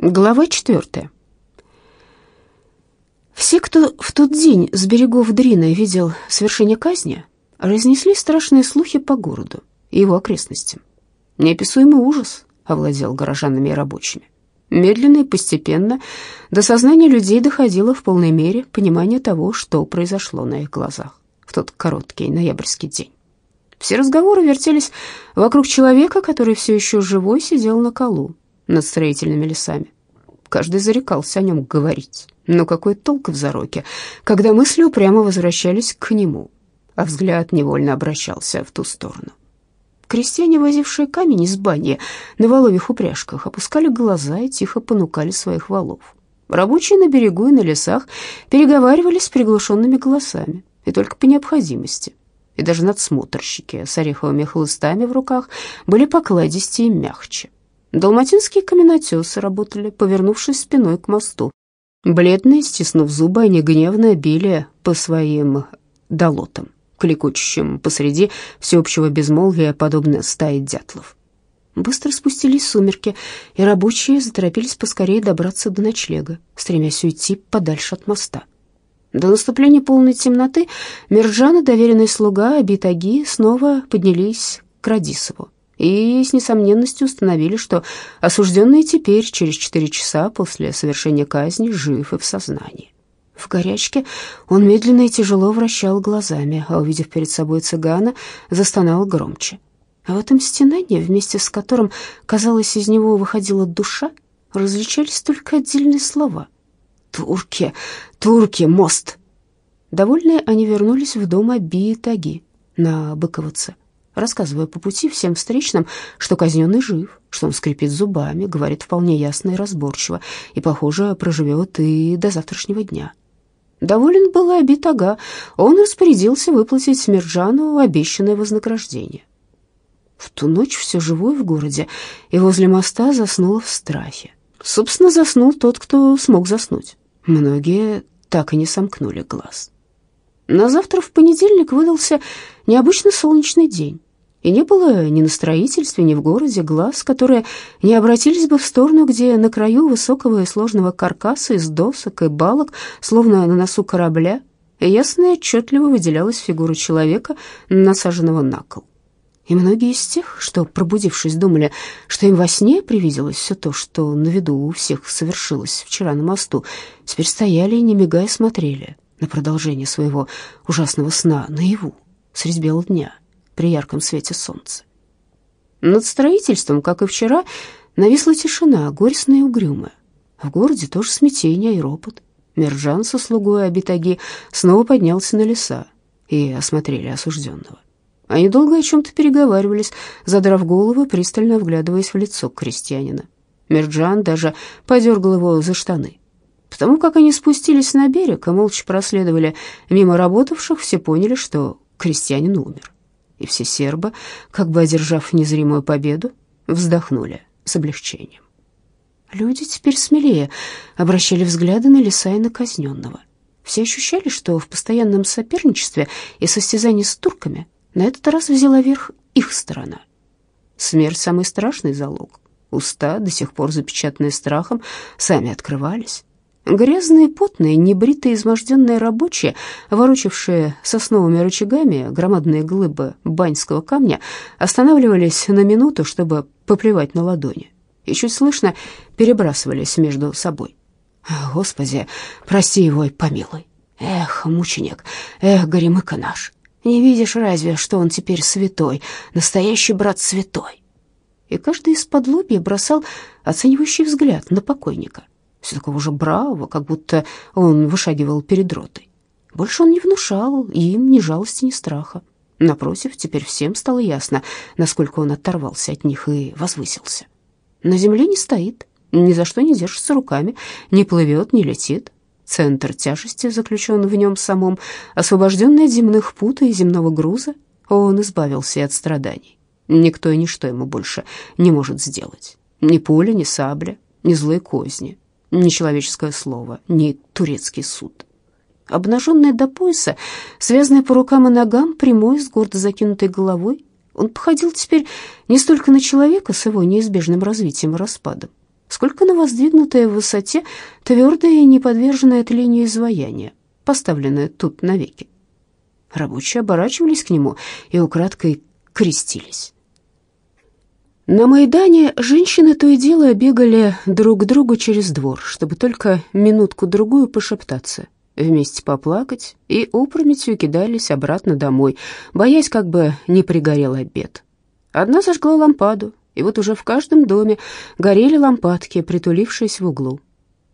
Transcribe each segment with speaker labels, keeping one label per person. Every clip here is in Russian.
Speaker 1: Глава четвертая. Все, кто в тот день с берегов Дрина видел свершение казни, разнесли страшные слухи по городу и его окрестностям. Неописуемый ужас овладел горожанами и рабочими. Медленно и постепенно до сознания людей доходило в полной мере понимание того, что произошло на их глазах в тот короткий ноябрьский день. Все разговоры вертелись вокруг человека, который все еще живой сидел на колу над строительными лесами. Каждый зарекался о нем говорить. Но какой толк в зароке, когда мысли упрямо возвращались к нему, а взгляд невольно обращался в ту сторону. Крестьяне, возившие камень из бани на воловьих упряжках, опускали глаза и тихо понукали своих валов. Рабочие на берегу и на лесах переговаривались с приглушенными голосами, и только по необходимости. И даже надсмотрщики с ореховыми хлыстами в руках были покладистее и мягче. Далматинские каменотесы работали, повернувшись спиной к мосту. Бледные, стиснув зубы, они гневно били по своим долотам кликочущим посреди всеобщего безмолвия, подобно стае дятлов. Быстро спустились сумерки, и рабочие заторопились поскорее добраться до ночлега, стремясь уйти подальше от моста. До наступления полной темноты Мирджан и доверенный слуга Абитаги снова поднялись к Радисову и с несомненностью установили, что осужденный теперь, через четыре часа после совершения казни, жив и в сознании. В горячке он медленно и тяжело вращал глазами, а, увидев перед собой цыгана, застонал громче. А в этом стенании, вместе с которым, казалось, из него выходила душа, различались только отдельные слова. «Турки! Турки! Мост!» Довольные они вернулись в дом Аби Таги на Быковце, рассказывая по пути всем встречным, что казненный жив, что он скрипит зубами, говорит вполне ясно и разборчиво, и, похоже, проживет и до завтрашнего дня. Доволен был и Абитага. Он распорядился выплатить Смирджану обещанное вознаграждение. В ту ночь все живое в городе и возле моста заснуло в страхе. Собственно, заснул тот, кто смог заснуть. Многие так и не сомкнули глаз. На завтра в понедельник выдался необычно солнечный день и не было ни на строительстве, ни в городе глаз, которые не обратились бы в сторону, где на краю высокого и сложного каркаса из досок и балок, словно на носу корабля, ясно и отчетливо выделялась фигура человека, насаженного на кол. И многие из тех, что, пробудившись, думали, что им во сне привиделось все то, что на виду у всех совершилось вчера на мосту, теперь стояли и, не мигая, смотрели на продолжение своего ужасного сна наяву, средь бела дня — при ярком свете солнца. Над строительством, как и вчера, нависла тишина, горестная и угрюмая. В городе тоже смятение и ропот. Мержан со слугой Абитаги снова поднялся на леса и осмотрели осужденного. Они долго о чем-то переговаривались, задрав голову, пристально вглядываясь в лицо крестьянина. Мерджан даже подергал его за штаны. Потому как они спустились на берег и молча проследовали мимо работавших, все поняли, что крестьянин умер и все сербы, как бы одержав незримую победу, вздохнули с облегчением. Люди теперь смелее обращали взгляды на леса и на казненного. Все ощущали, что в постоянном соперничестве и состязании с турками на этот раз взяла верх их сторона. Смерть — самый страшный залог. Уста, до сих пор запечатанные страхом, сами открывались. Грязные, потные, небритые, изможденные рабочие, ворочавшие сосновыми рычагами громадные глыбы баньского камня, останавливались на минуту, чтобы поплевать на ладони, и чуть слышно перебрасывались между собой. «Господи, прости его и помилуй! Эх, мученик, эх, горемыка наш! Не видишь разве, что он теперь святой, настоящий брат святой?» И каждый из-под лобья бросал оценивающий взгляд на покойника — все такого же бравого, как будто он вышагивал перед ротой. Больше он не внушал им ни жалости, ни страха. Напротив, теперь всем стало ясно, насколько он оторвался от них и возвысился. На земле не стоит, ни за что не держится руками, не плывет, не летит. Центр тяжести заключен в нем самом, освобожденный от земных пут и земного груза, он избавился от страданий. Никто и ничто ему больше не может сделать. Ни пуля, ни сабля, ни злые козни, ни человеческое слово, ни турецкий суд. Обнаженный до пояса, связанный по рукам и ногам, прямой, с гордо закинутой головой, он походил теперь не столько на человека с его неизбежным развитием и распадом, сколько на воздвигнутое в высоте твердое и неподверженное тлению изваяние, поставленное тут навеки. Рабочие оборачивались к нему и украдкой крестились. На Майдане женщины то и дело бегали друг к другу через двор, чтобы только минутку-другую пошептаться, вместе поплакать, и опрометью кидались обратно домой, боясь, как бы не пригорел обед. Одна зажгла лампаду, и вот уже в каждом доме горели лампадки, притулившись в углу.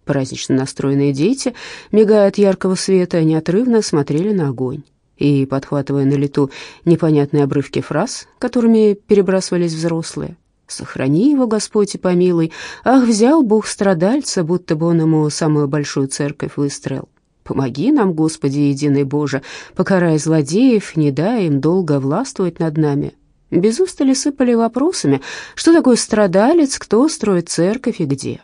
Speaker 1: Празднично настроенные дети, мигая от яркого света, неотрывно смотрели на огонь и, подхватывая на лету непонятные обрывки фраз, которыми перебрасывались взрослые, Сохрани его, Господь, и помилуй. Ах, взял Бог страдальца, будто бы он ему самую большую церковь выстроил. Помоги нам, Господи, единый Боже, покарай злодеев, не дай им долго властвовать над нами. Без устали сыпали вопросами, что такое страдалец, кто строит церковь и где.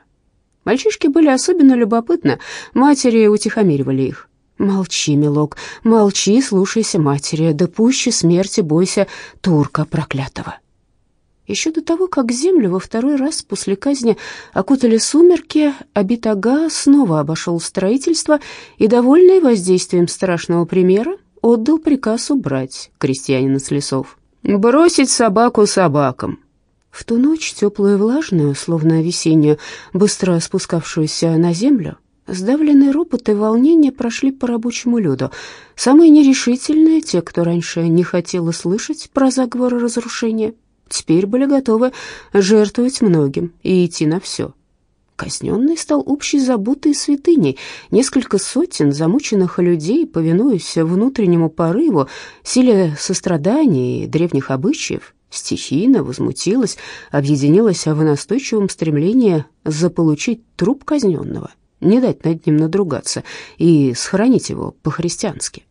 Speaker 1: Мальчишки были особенно любопытны, матери утихомиривали их. «Молчи, милок, молчи, слушайся матери, да пуще смерти бойся турка проклятого». Еще до того, как землю во второй раз после казни окутали сумерки, Абитага снова обошел строительство и, довольный воздействием страшного примера, отдал приказ убрать крестьянина с лесов. «Бросить собаку собакам!» В ту ночь, теплую и влажную, словно весеннюю, быстро спускавшуюся на землю, сдавленные ропот и волнение прошли по рабочему люду. Самые нерешительные, те, кто раньше не хотел слышать про заговор и разрушение, теперь были готовы жертвовать многим и идти на все. Казненный стал общей забутой святыней. Несколько сотен замученных людей, повинуясь внутреннему порыву, силе сострадания и древних обычаев, стихийно возмутилась, объединилась в настойчивом стремлении заполучить труп казненного, не дать над ним надругаться и сохранить его по-христиански.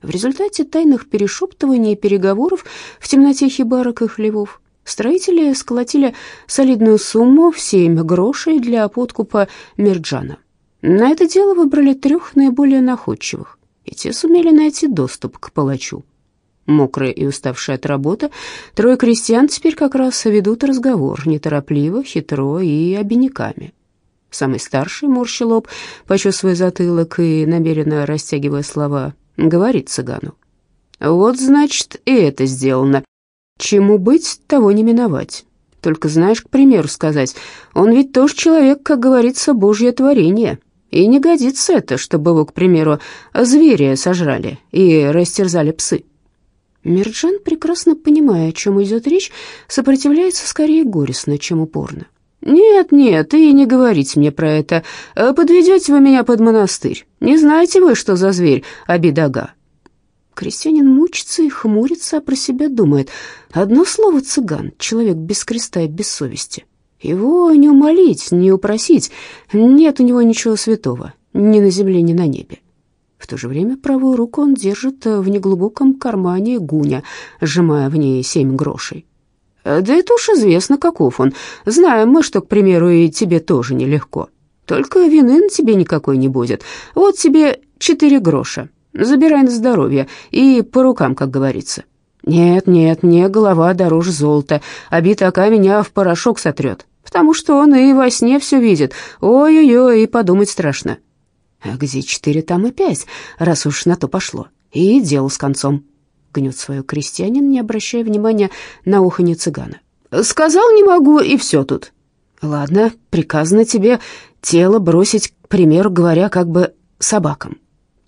Speaker 1: В результате тайных перешептываний и переговоров в темноте хибарок и хлевов строители сколотили солидную сумму в семь грошей для подкупа Мерджана. На это дело выбрали трех наиболее находчивых, и те сумели найти доступ к палачу. Мокрые и уставшие от работы, трое крестьян теперь как раз ведут разговор, неторопливо, хитро и обиняками. Самый старший морщил лоб, почесывая затылок и намеренно растягивая слова, говорит цыгану. «Вот, значит, и это сделано. Чему быть, того не миновать. Только знаешь, к примеру сказать, он ведь тоже человек, как говорится, божье творение. И не годится это, чтобы его, к примеру, звери сожрали и растерзали псы». Мирджан, прекрасно понимая, о чем идет речь, сопротивляется скорее горестно, чем упорно. «Нет, нет, и не говорите мне про это. Подведете вы меня под монастырь. Не знаете вы, что за зверь Абидага?» Крестьянин мучится и хмурится, а про себя думает. Одно слово цыган, человек без креста и без совести. Его не умолить, не упросить. Нет у него ничего святого, ни на земле, ни на небе. В то же время правую руку он держит в неглубоком кармане гуня, сжимая в ней семь грошей. Да это уж известно, каков он. Знаем мы, что, к примеру, и тебе тоже нелегко. Только вины на тебе никакой не будет. Вот тебе четыре гроша. Забирай на здоровье и по рукам, как говорится. Нет, нет, мне голова дороже золота, а битака меня в порошок сотрет, потому что он и во сне все видит. Ой-ой-ой, и подумать страшно. А где четыре, там и пять, раз уж на то пошло. И дело с концом гнет свое крестьянин, не обращая внимания на уханье цыгана. «Сказал, не могу, и все тут». «Ладно, приказано тебе тело бросить, к примеру говоря, как бы собакам.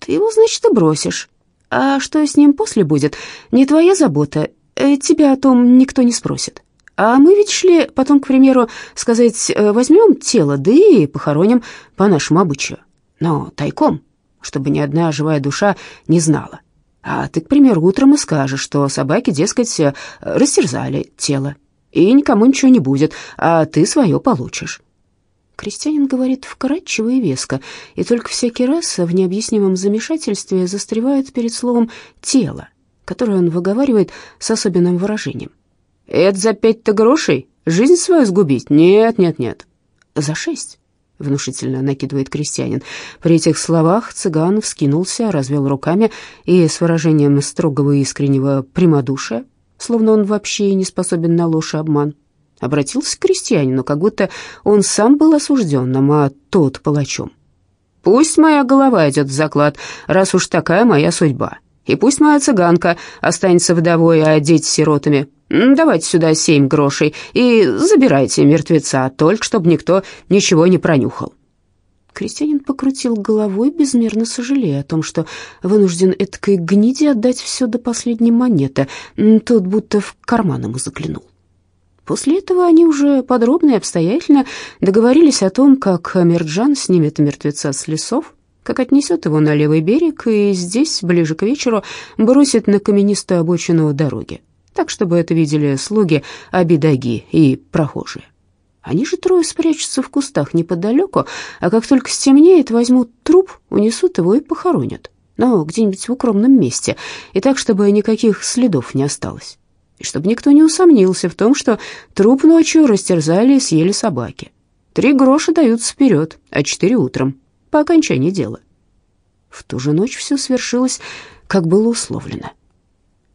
Speaker 1: Ты его, значит, и бросишь. А что с ним после будет, не твоя забота, э, тебя о том никто не спросит. А мы ведь шли потом, к примеру, сказать, э, возьмем тело, да и похороним по нашему обычаю, но тайком, чтобы ни одна живая душа не знала. А ты, к примеру, утром и скажешь, что собаки, дескать, э, растерзали тело, и никому ничего не будет, а ты свое получишь. Крестьянин говорит вкратчиво и веско, и только всякий раз в необъяснимом замешательстве застревает перед словом «тело», которое он выговаривает с особенным выражением. «Это за пять-то грошей? Жизнь свою сгубить? Нет, нет, нет». «За шесть». — внушительно накидывает крестьянин. При этих словах цыган вскинулся, развел руками и с выражением строгого и искреннего прямодушия, словно он вообще не способен на ложь и обман, обратился к крестьянину, как будто он сам был осужденным, а тот палачом. «Пусть моя голова идет в заклад, раз уж такая моя судьба, и пусть моя цыганка останется вдовой, а дети сиротами. Давайте сюда семь грошей и забирайте мертвеца, только чтобы никто ничего не пронюхал». Крестьянин покрутил головой, безмерно сожалея о том, что вынужден эткой гниде отдать все до последней монеты. Тот будто в карман ему заглянул. После этого они уже подробно и обстоятельно договорились о том, как Мерджан снимет мертвеца с лесов, как отнесет его на левый берег и здесь, ближе к вечеру, бросит на каменистую обочину дороги, так, чтобы это видели слуги Абидаги и прохожие. Они же трое спрячутся в кустах неподалеку, а как только стемнеет, возьмут труп, унесут его и похоронят. Но где-нибудь в укромном месте, и так, чтобы никаких следов не осталось. И чтобы никто не усомнился в том, что труп ночью растерзали и съели собаки. Три гроша даются вперед, а четыре утром, по окончании дела. В ту же ночь все свершилось, как было условлено.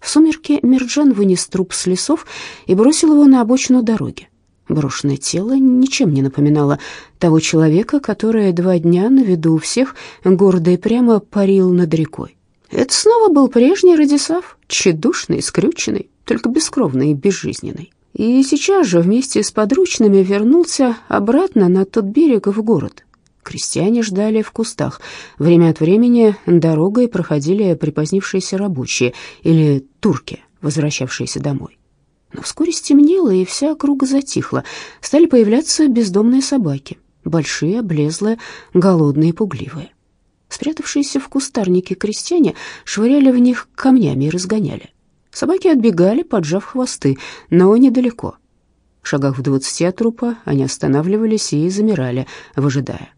Speaker 1: В сумерки Мирджан вынес труп с лесов и бросил его на обочину дороги. Брошенное тело ничем не напоминало того человека, который два дня на виду у всех гордо и прямо парил над рекой. Это снова был прежний Радисав, тщедушный, скрюченный, только бескровный и безжизненный. И сейчас же вместе с подручными вернулся обратно на тот берег в город. Крестьяне ждали в кустах. Время от времени дорогой проходили припозднившиеся рабочие или турки, возвращавшиеся домой. Но вскоре стемнело, и вся округа затихла. Стали появляться бездомные собаки, большие, облезлые, голодные и пугливые. Спрятавшиеся в кустарнике крестьяне швыряли в них камнями и разгоняли. Собаки отбегали, поджав хвосты, но недалеко. В шагах в двадцати от трупа они останавливались и замирали, выжидая.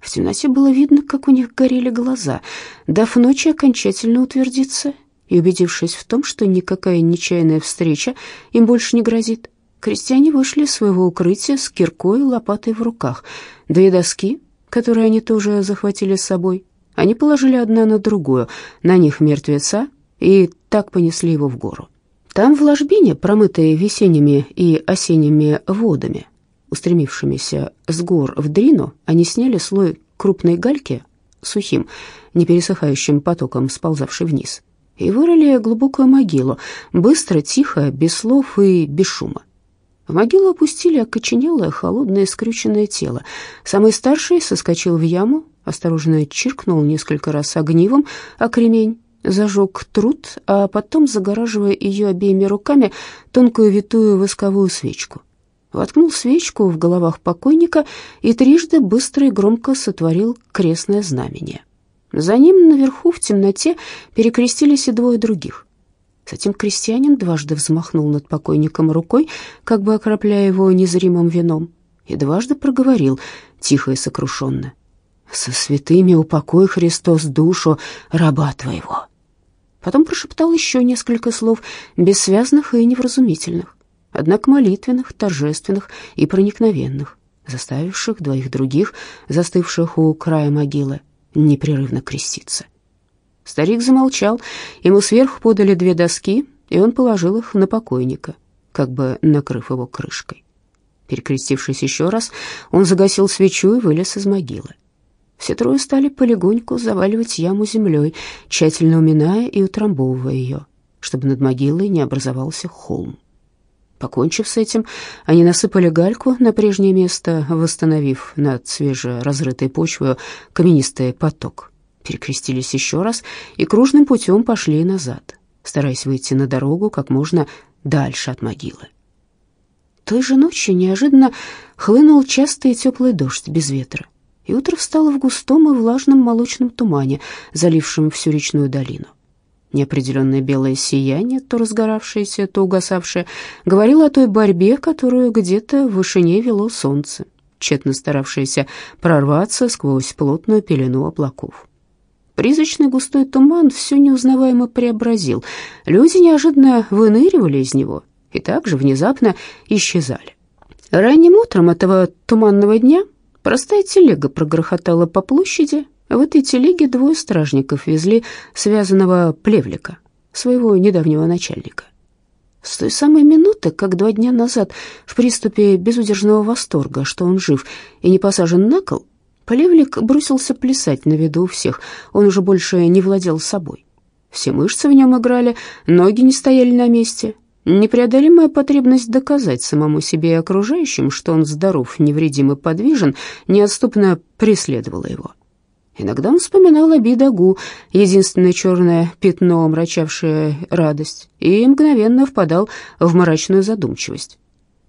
Speaker 1: В темноте было видно, как у них горели глаза. Дав ночи окончательно утвердиться и убедившись в том, что никакая нечаянная встреча им больше не грозит, крестьяне вышли из своего укрытия с киркой и лопатой в руках. Две доски, которые они тоже захватили с собой, они положили одна на другую, на них мертвеца, и так понесли его в гору. Там, в ложбине, промытой весенними и осенними водами, устремившимися с гор в Дрину, они сняли слой крупной гальки, сухим, непересыхающим потоком сползавший вниз, и вырыли глубокую могилу, быстро, тихо, без слов и без шума. В могилу опустили окоченелое, холодное, скрюченное тело. Самый старший соскочил в яму, осторожно чиркнул несколько раз огнивом о кремень, зажег труд, а потом, загораживая ее обеими руками, тонкую витую восковую свечку. Воткнул свечку в головах покойника и трижды быстро и громко сотворил крестное знамение. За ним наверху в темноте перекрестились и двое других. Затем крестьянин дважды взмахнул над покойником рукой, как бы окропляя его незримым вином, и дважды проговорил, тихо и сокрушенно, «Со святыми упокой, Христос, душу раба твоего». Потом прошептал еще несколько слов, бессвязных и невразумительных, однако молитвенных, торжественных и проникновенных, заставивших двоих других, застывших у края могилы, непрерывно креститься. Старик замолчал, ему сверху подали две доски, и он положил их на покойника, как бы накрыв его крышкой. Перекрестившись еще раз, он загасил свечу и вылез из могилы. Все трое стали полегоньку заваливать яму землей, тщательно уминая и утрамбовывая ее, чтобы над могилой не образовался холм. Покончив с этим, они насыпали гальку на прежнее место, восстановив над свежеразрытой почвой каменистый поток. Перекрестились еще раз и кружным путем пошли назад, стараясь выйти на дорогу как можно дальше от могилы. Той же ночью неожиданно хлынул частый теплый дождь без ветра, и утро встало в густом и влажном молочном тумане, залившем всю речную долину. Неопределенное белое сияние, то разгоравшееся, то угасавшее, говорило о той борьбе, которую где-то в вышине вело солнце, тщетно старавшееся прорваться сквозь плотную пелену облаков. Призрачный густой туман все неузнаваемо преобразил. Люди неожиданно выныривали из него и также внезапно исчезали. Ранним утром этого туманного дня простая телега прогрохотала по площади, в этой телеге двое стражников везли связанного плевлика, своего недавнего начальника. С той самой минуты, как два дня назад, в приступе безудержного восторга, что он жив и не посажен на кол, Полевлик бросился плясать на виду у всех, он уже больше не владел собой. Все мышцы в нем играли, ноги не стояли на месте. Непреодолимая потребность доказать самому себе и окружающим, что он здоров, невредим и подвижен, неотступно преследовала его. Иногда он вспоминал Абидагу, единственное черное пятно, омрачавшее радость, и мгновенно впадал в мрачную задумчивость.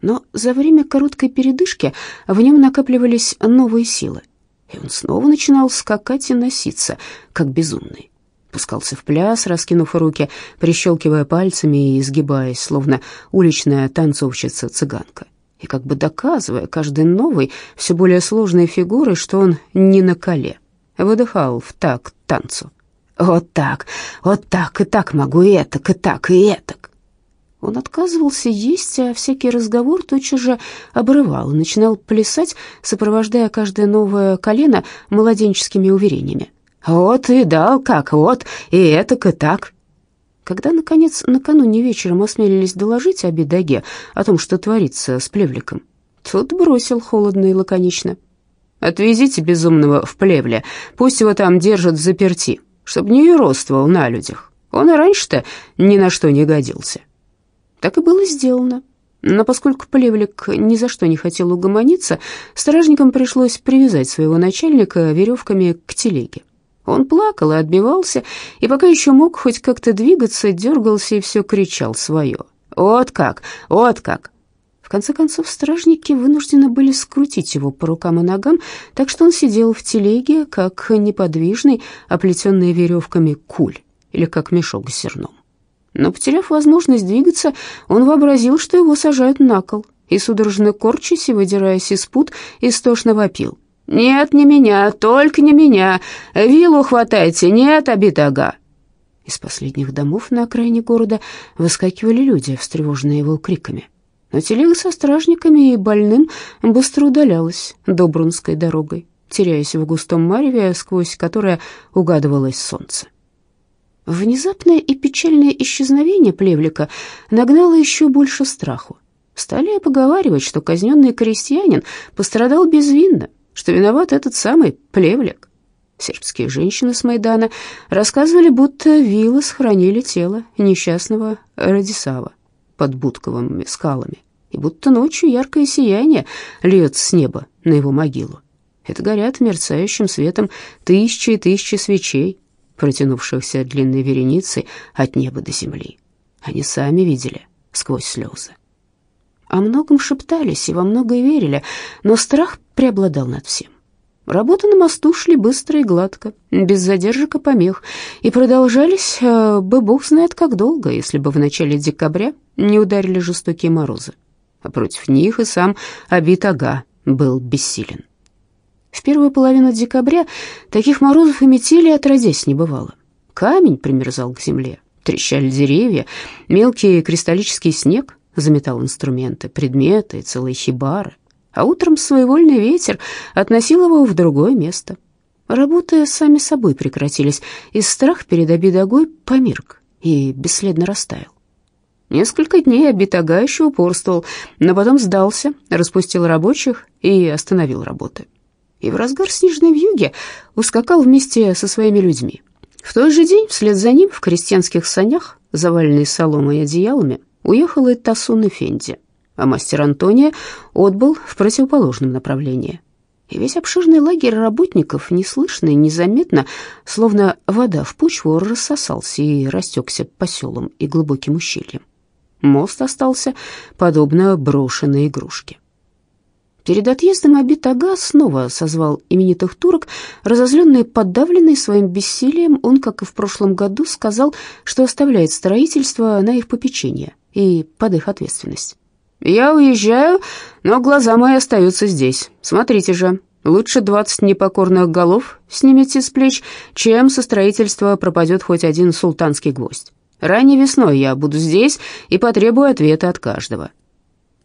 Speaker 1: Но за время короткой передышки в нем накапливались новые силы, и он снова начинал скакать и носиться, как безумный. Пускался в пляс, раскинув руки, прищелкивая пальцами и изгибаясь, словно уличная танцовщица-цыганка, и как бы доказывая каждой новой, все более сложной фигурой, что он не на коле выдыхал в такт танцу. «Вот так, вот так, и так могу, и этак, и так, и этак». Он отказывался есть, а всякий разговор тотчас же обрывал и начинал плясать, сопровождая каждое новое колено младенческими уверениями. «Вот и дал как, вот, и этак, и так». Когда, наконец, накануне вечером осмелились доложить о бедаге, о том, что творится с плевликом, тот бросил холодно и лаконично. Отвезите безумного в плевле, пусть его там держат в заперти, чтобы не юродствовал на людях. Он и раньше-то ни на что не годился». Так и было сделано. Но поскольку Плевлик ни за что не хотел угомониться, стражникам пришлось привязать своего начальника веревками к телеге. Он плакал и отбивался, и пока еще мог хоть как-то двигаться, дергался и все кричал свое. «Вот как! Вот как!» конце концов, стражники вынуждены были скрутить его по рукам и ногам, так что он сидел в телеге, как неподвижный, оплетенный веревками куль или как мешок с зерном. Но, потеряв возможность двигаться, он вообразил, что его сажают на кол, и, судорожно корчась и выдираясь из пут, истошно вопил. «Нет, не меня, только не меня! Вилу хватайте, нет, Абитага!» Из последних домов на окраине города выскакивали люди, встревоженные его криками но телега со стражниками и больным быстро удалялась Добрунской дорогой, теряясь в густом мареве, сквозь которое угадывалось солнце. Внезапное и печальное исчезновение Плевлика нагнало еще больше страху. Стали поговаривать, что казненный крестьянин пострадал безвинно, что виноват этот самый Плевлик. Сербские женщины с Майдана рассказывали, будто вилы сохранили тело несчастного Радисава под Будковыми скалами, и будто ночью яркое сияние льется с неба на его могилу. Это горят мерцающим светом тысячи и тысячи свечей, протянувшихся длинной вереницей от неба до земли. Они сами видели сквозь слезы. О многом шептались и во многое верили, но страх преобладал над всем. Работы на мосту шли быстро и гладко, без задержек и помех, и продолжались э, бы бог знает как долго, если бы в начале декабря не ударили жестокие морозы. А против них и сам Абитага был бессилен. В первую половину декабря таких морозов и метели отродясь не бывало. Камень примерзал к земле, трещали деревья, мелкий кристаллический снег заметал инструменты, предметы и целые хибары а утром своевольный ветер относил его в другое место. Работы сами собой прекратились, и страх перед Абидогой помирк и бесследно растаял. Несколько дней Абитага еще упорствовал, но потом сдался, распустил рабочих и остановил работы. И в разгар снежной вьюги ускакал вместе со своими людьми. В тот же день вслед за ним в крестьянских санях, заваленной соломой и одеялами, уехал и Тасун Фенди а мастер Антония отбыл в противоположном направлении. И весь обширный лагерь работников, неслышно и незаметно, словно вода в почву, рассосался и растекся по селам и глубоким ущельям. Мост остался подобно брошенной игрушке. Перед отъездом Абит Ага снова созвал именитых турок. Разозленный и подавленный своим бессилием, он, как и в прошлом году, сказал, что оставляет строительство на их попечение и под их ответственность. Я уезжаю, но глаза мои остаются здесь. Смотрите же, лучше двадцать непокорных голов снимите с плеч, чем со строительства пропадет хоть один султанский гвоздь. Ранней весной я буду здесь и потребую ответа от каждого».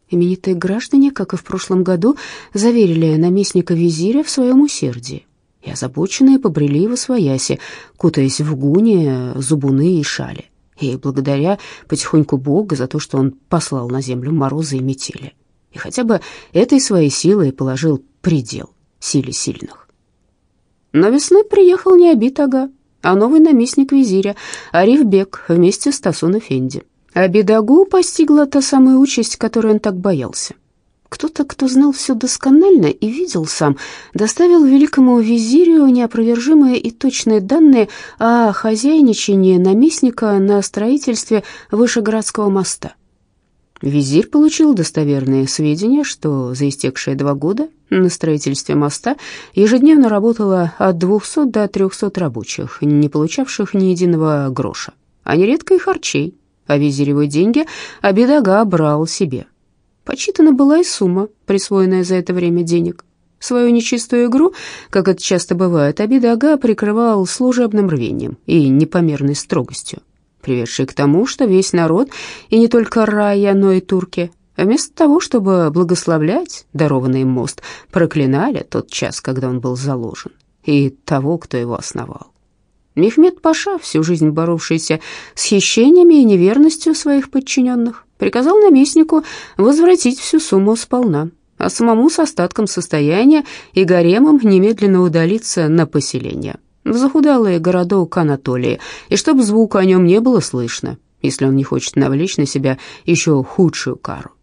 Speaker 1: Именитые граждане, как и в прошлом году, заверили наместника визиря в своем усердии и озабоченные побрели во свояси, кутаясь в гуни, зубуны и шали и благодаря потихоньку Бога за то, что он послал на землю морозы и метели, и хотя бы этой своей силой положил предел силе сильных. Но весной приехал не Абит Ага, а новый наместник визиря Ариф Бек вместе с Тасун Эфенди. Абидагу постигла та самая участь, которой он так боялся. Кто-то, кто знал все досконально и видел сам, доставил великому визирю неопровержимые и точные данные о хозяйничании наместника на строительстве Вышеградского моста. Визирь получил достоверные сведения, что за истекшие два года на строительстве моста ежедневно работало от 200 до 300 рабочих, не получавших ни единого гроша, а нередко и харчей, а визиревые деньги Абидага брал себе. Почитана была и сумма, присвоенная за это время денег. Свою нечистую игру, как это часто бывает, Абидага прикрывал служебным рвением и непомерной строгостью приведший к тому, что весь народ, и не только рая, но и турки, вместо того, чтобы благословлять дарованный мост, проклинали тот час, когда он был заложен, и того, кто его основал. Мехмед Паша, всю жизнь боровшийся с хищениями и неверностью своих подчиненных, приказал наместнику возвратить всю сумму сполна, а самому с остатком состояния и гаремом немедленно удалиться на поселение в захудалый городок Анатолии, и чтобы звука о нем не было слышно, если он не хочет навлечь на себя еще худшую кару.